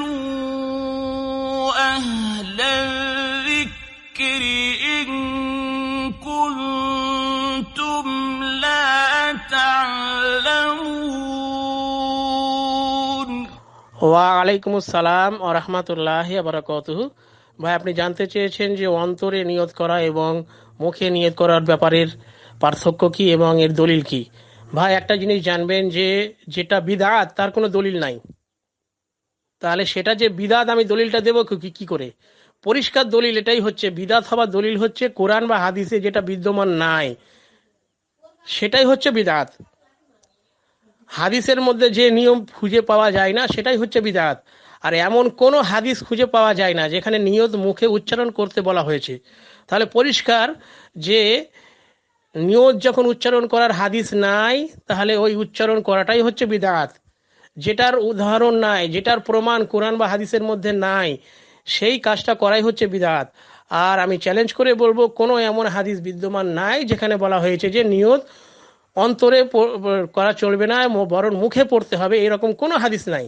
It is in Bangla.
فاسألوا أهل الذكر إن كنتم لا تعلمون ওয়ালাইকুম আসসালাম ও রহমতুল্লাহ বারাকাতুহু ভাই আপনি জানতে চেয়েছেন যে অন্তরে নিয়ত করা এবং মুখে নিয়ত করার ব্যাপারের পার্থক্য কি এবং এর দলিল কি ভাই একটা জিনিস জানবেন যে যেটা বিদাত তার কোনো দলিল নাই তাহলে সেটা যে বিদাত আমি দলিলটা দেবো কি কি করে? পরিষ্কার দলিল এটাই হচ্ছে, বিদাত হওয়ার দলিল হচ্ছে কোরআন বা হাদিসে যেটা বিদ্যমান নাই, সেটাই হচ্ছে বিদাত। হাদিসের মধ্যে যে নিয়ম খুঁজে পাওয়া যায় না, সেটাই হচ্ছে বিদাত। আর এমন কোনো হাদিস খুঁজে পাওয়া যায় না, যেখানে নিয়ত মুখে উচ্চারণ করতে বলা হয়েছে। তাহলে পরিষ্কার যে নিয়ত যখন উচ্চারণ করার হাদিস নাই, তাহলে ওই উচ্চারণ করাটাই হচ্ছে বিদাত। যেটার উদাহরণ নাই, যেটার প্রমাণ কোরআন বা হাদিসের মধ্যে নাই, সেই কাজটা করাই হচ্ছে বিদাত। আর আমি চ্যালেঞ্জ করে বলব, কোনো এমন হাদিস বিদ্যমান নাই যেখানে বলা হয়েছে যে নিয়ত অন্তরে করা চলবে না বরং মুখে পড়তে হবে, এরকম কোনো হাদিস নাই।